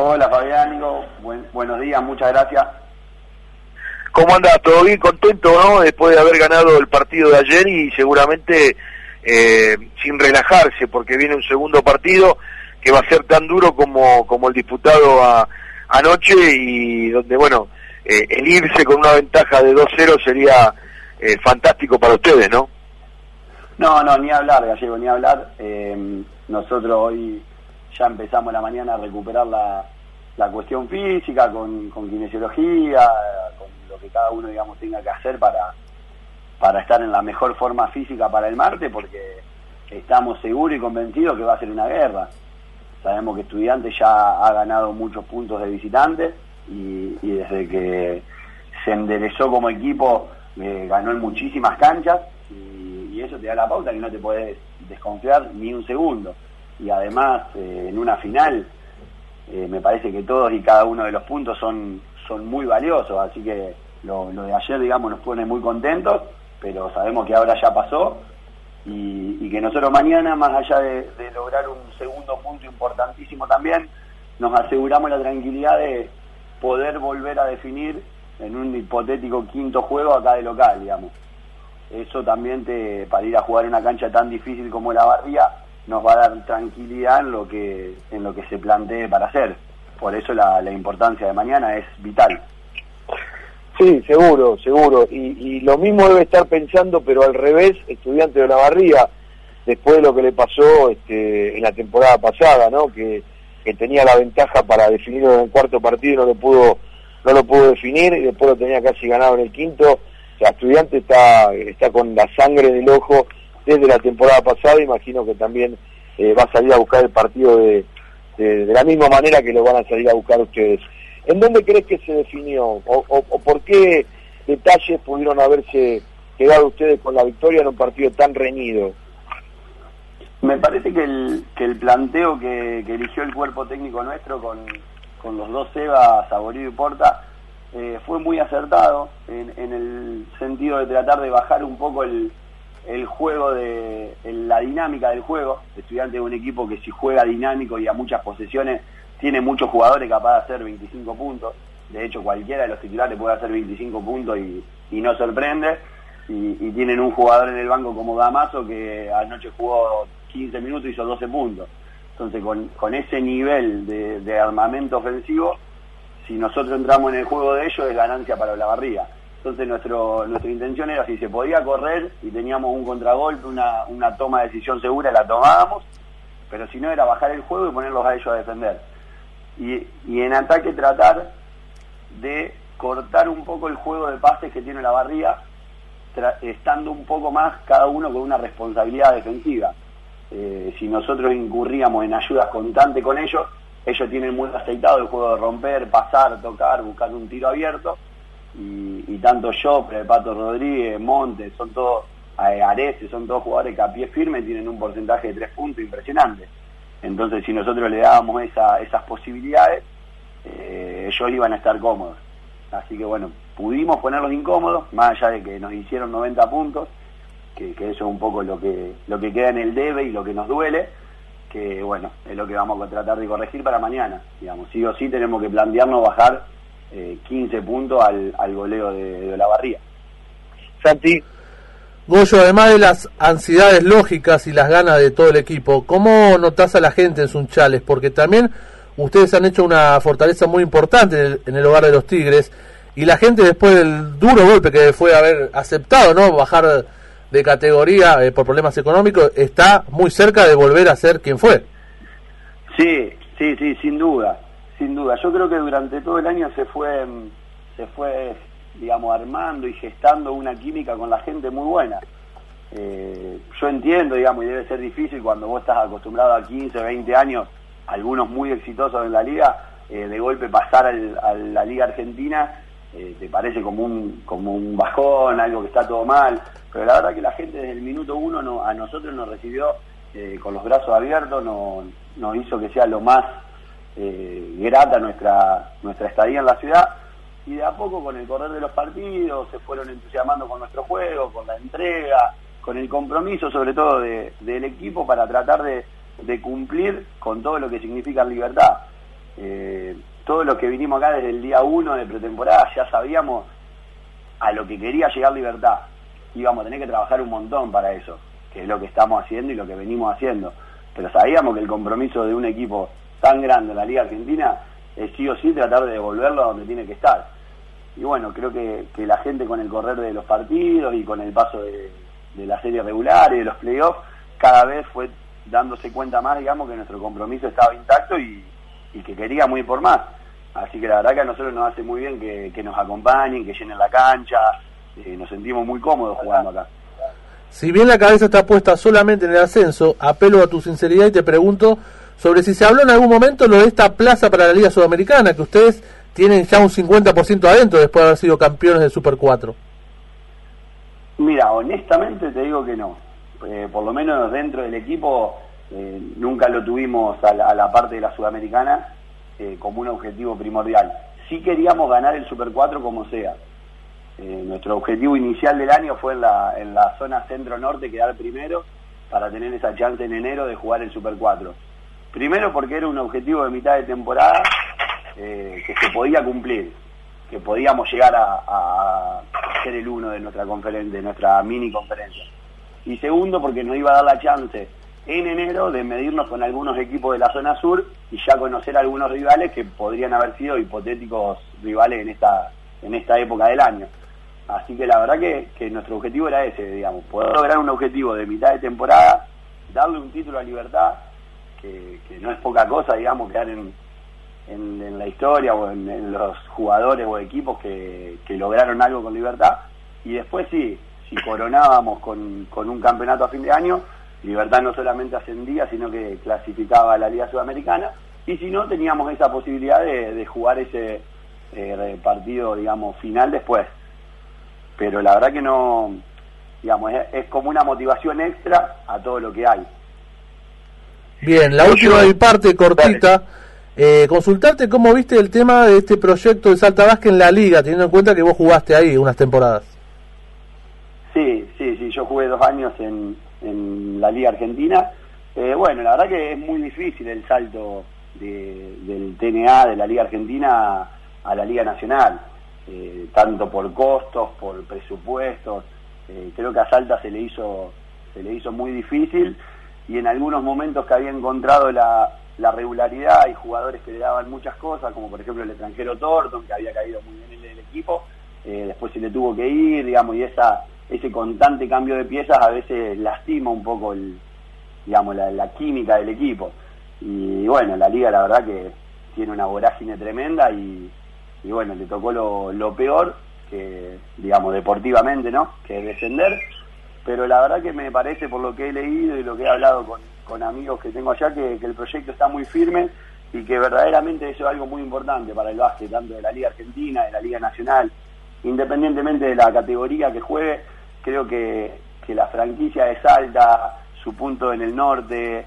Hola Fabián, buenos días, muchas gracias. ¿Cómo anda? ¿Todo bien? Contento, ¿no? Después de haber ganado el partido de ayer y seguramente eh, sin relajarse, porque viene un segundo partido que va a ser tan duro como, como el disputado anoche y donde, bueno, eh, el irse con una ventaja de 2-0 sería eh, fantástico para ustedes, ¿no? No, no, ni hablar, Gallego, ni hablar. nosotros hoy ya empezamos la mañana a recuperar la, la cuestión física con, con kinesiología, con lo que cada uno, digamos, tenga que hacer para, para estar en la mejor forma física para el martes, porque estamos seguros y convencidos que va a ser una guerra. Sabemos que Estudiantes ya ha ganado muchos puntos de visitantes y, desde que se enderezó como equipo eh, ganó en muchísimas canchas y, y, eso te da la pauta que no te puedes desconfiar ni un segundo. Y además eh, en una final eh, me parece que todos y cada uno de los puntos son, son muy valiosos, así que lo, de ayer, digamos, nos pone muy contentos, pero sabemos que ahora ya pasó y, que nosotros mañana, más allá de, lograr un segundo punto importantísimo también, nos aseguramos la tranquilidad de poder volver a definir en un hipotético quinto juego acá de local, digamos. Eso también te, para ir a jugar en una cancha tan difícil como la Barría, nos va a dar tranquilidad en lo que, en lo que se plantee para hacer. Por eso la, la importancia de mañana es vital. Sí, seguro, seguro. Y, lo mismo debe estar pensando, pero al revés, estudiante de la barría, después de lo que le pasó este, en la temporada pasada, ¿no? Que, tenía la ventaja para definirlo en el cuarto partido y no lo pudo, no lo pudo definir, y después lo tenía casi ganado en el quinto. O sea, estudiante está, está con la sangre en el ojo desde la temporada pasada, imagino que también eh, va a salir a buscar el partido de, la misma manera que lo van a salir a buscar ustedes. ¿En dónde crees que se definió? ¿O, por qué detalles pudieron haberse quedado ustedes con la victoria en un partido tan reñido? Me parece que el, que el planteo que, eligió el cuerpo técnico nuestro con, los dos Eva, Saborío y Porta, eh, fue muy acertado en, en, el sentido de tratar de bajar un poco el, el juego, de la dinámica del juego. Estudiante de un equipo que si juega dinámico y a muchas posesiones tiene muchos jugadores capaz de hacer 25 puntos. De hecho, cualquiera de los titulares puede hacer 25 puntos y, no sorprende. Y, tienen un jugador en el banco como Damaso que anoche jugó 15 minutos y hizo 12 puntos. Entonces, con, ese nivel de, armamento ofensivo, si nosotros entramos en el juego de ellos, es ganancia para la barriga. Entonces, nuestro, nuestra intención era si se podía correr y teníamos un contragolpe, una, una toma de decisión segura, la tomábamos. Pero si no, era bajar el juego y ponerlos a ellos a defender y, en ataque tratar de cortar un poco el juego de pases que tiene la barría, estando un poco más cada uno con una responsabilidad defensiva. Eh, si nosotros incurríamos en ayudas constantes con ellos, ellos tienen muy aceitado el juego de romper, pasar, tocar, buscar un tiro abierto. Y, tanto yo, Pato Rodríguez, Montes, son todos, eh, Areces, son todos jugadores que a pie firme tienen un porcentaje de tres puntos impresionante. Entonces, si nosotros le dábamos esas posibilidades, eh, ellos iban a estar cómodos. Así que bueno, pudimos ponerlos incómodos, más allá de que nos hicieron 90 puntos, que, eso es un poco lo que, lo que queda en el debe y lo que nos duele, que bueno, es lo que vamos a tratar de corregir para mañana. Digamos, sí o sí tenemos que plantearnos bajar 15 eh, puntos al, al goleo de, de la barría. Santi, Goyo, además de las ansiedades lógicas y las ganas de todo el equipo, ¿cómo notas a la gente en Sunchales? Porque también ustedes han hecho una fortaleza muy importante en el, hogar de los Tigres y la gente después del duro golpe que fue haber aceptado, ¿no? Bajar de categoría eh, por problemas económicos, está muy cerca de volver a ser quien fue. Sí, sí, sí, sin duda, sin duda. Yo creo que durante todo el año se fue, se fue digamos, armando y gestando una química con la gente muy buena. Eh, yo entiendo, digamos, y debe ser difícil cuando vos estás acostumbrado a 15, 20 años, algunos muy exitosos en la liga, eh, de golpe pasar a la liga argentina, eh, te parece como un, como un bajón, algo que está todo mal, pero la verdad que la gente desde el minuto uno no, a nosotros nos recibió con los brazos abiertos, no, nos hizo que sea lo más grata nuestra, nuestra estadía en la ciudad y de a poco con el correr de los partidos se fueron entusiasmando con nuestro juego, con la entrega, con el compromiso sobre todo del equipo para tratar de, cumplir con todo lo que significa libertad. eh, todos los que vinimos acá desde el día 1 de pretemporada ya sabíamos a lo que quería llegar Libertad. Íbamos a tener que trabajar un montón para eso, que es lo que estamos haciendo y lo que venimos haciendo. Pero sabíamos que el compromiso de un equipo tan grande la Liga Argentina es sí o sí tratar de devolverlo a donde tiene que estar. Y bueno, creo que, que la gente con el correr de los partidos y con el paso de, de la serie regular y de los playoffs, cada vez fue dándose cuenta más, digamos, que nuestro compromiso estaba intacto y, y que queríamos ir por más. Así que la verdad que a nosotros nos hace muy bien que, que nos acompañen, que llenen la cancha, eh, nos sentimos muy cómodos jugando acá. Si bien la cabeza está puesta solamente en el ascenso, apelo a tu sinceridad y te pregunto sobre si se habló en algún momento lo de esta plaza para la Liga Sudamericana, que ustedes tienen ya un 50% adentro después de haber sido campeones del Super 4. Mira, honestamente te digo que no. Eh, por lo menos dentro del equipo eh, nunca lo tuvimos a la, parte de la Sudamericana eh, como un objetivo primordial. Sí queríamos ganar el Super 4 como sea. Nuestro objetivo inicial del año fue en la, en la zona centro-norte quedar primero para tener esa chance en enero de jugar el Super 4. Primero porque era un objetivo de mitad de temporada eh, que se podía cumplir, que podíamos llegar a, ser el uno de nuestra conferencia, de nuestra mini conferencia. Y segundo porque nos iba a dar la chance en enero de medirnos con algunos equipos de la zona sur y ya conocer a algunos rivales que podrían haber sido hipotéticos rivales en esta en esta época del año. Así que la verdad que, que nuestro objetivo era ese, digamos, poder lograr un objetivo de mitad de temporada, darle un título a Libertad, que, no es poca cosa, digamos, quedar en, en, en la historia o en, en, los jugadores o equipos que, que lograron algo con Libertad, y después sí, si coronábamos con, con un campeonato a fin de año, Libertad no solamente ascendía, sino que clasificaba a la Liga Sudamericana, y si no, teníamos esa posibilidad de, de jugar ese eh, partido, digamos, final después. Pero la verdad que no, digamos, es, es, como una motivación extra a todo lo que hay. Bien, la última de mi parte, cortita. Eh, consultarte cómo viste el tema de este proyecto de Salta Vázquez en la liga, teniendo en cuenta que vos jugaste ahí unas temporadas. Sí, sí, sí, yo jugué dos años en, en la Liga Argentina. Eh, bueno, la verdad que es muy difícil el salto de, del TNA, de la Liga Argentina, a la Liga Nacional, eh, tanto por costos, por presupuestos. Eh, creo que a Salta se le hizo se le hizo muy difícil y en algunos momentos que había encontrado la, la regularidad y jugadores que le daban muchas cosas, como por ejemplo el extranjero Thornton, que había caído muy bien en el equipo, eh, después se le tuvo que ir, digamos, y esa ese constante cambio de piezas a veces lastima un poco digamos, la, química del equipo. Y bueno, la liga la verdad que tiene una vorágine tremenda y, y bueno, le tocó lo, lo, peor, que digamos deportivamente, ¿no? Que es descender, pero la verdad que me parece por lo que he leído y lo que he hablado con, con amigos que tengo allá, que, el proyecto está muy firme y que verdaderamente eso es algo muy importante para el básquet, tanto de la Liga Argentina, de la Liga Nacional, independientemente de la categoría que juegue, creo que, que la franquicia de Salta, su punto en el norte,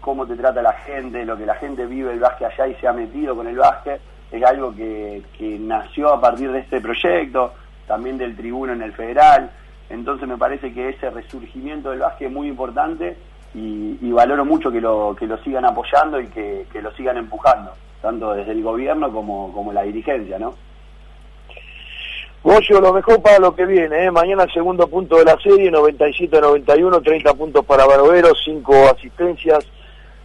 cómo te trata la gente, lo que la gente vive el básquet allá y se ha metido con el básquet, es algo que, que nació a partir de este proyecto, también del tribuno en el federal, entonces me parece que ese resurgimiento del básquet es muy importante y, valoro mucho que lo, que lo sigan apoyando y que, que lo sigan empujando, tanto desde el gobierno como, como la dirigencia, ¿no? Goyo, lo mejor para lo que viene, ¿eh? mañana segundo punto de la serie, 97-91, 30 puntos para Barovero, 5 asistencias,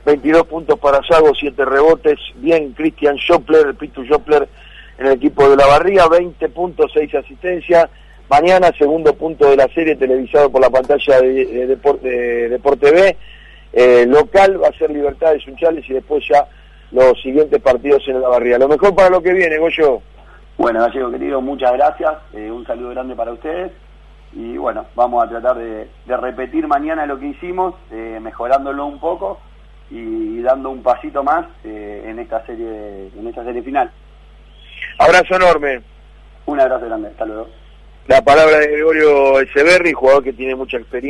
22 puntos para Sago, 7 rebotes, bien Cristian Schoppler, el Pitu Schoppler en el equipo de la Barría, 20 puntos, 6 asistencias, mañana segundo punto de la serie televisado por la pantalla de, de, de, de Deporte B, eh, local va a ser Libertad de Sunchales y después ya los siguientes partidos en la Barría. Lo mejor para lo que viene, Goyo. Bueno, Gallego querido, muchas gracias, eh, un saludo grande para ustedes y bueno, vamos a tratar de, de repetir mañana lo que hicimos, eh, mejorándolo un poco y, y, dando un pasito más en esta serie en esta serie final. Abrazo enorme. Un abrazo grande, hasta luego. La palabra de Gregorio Echeverri, jugador que tiene mucha experiencia.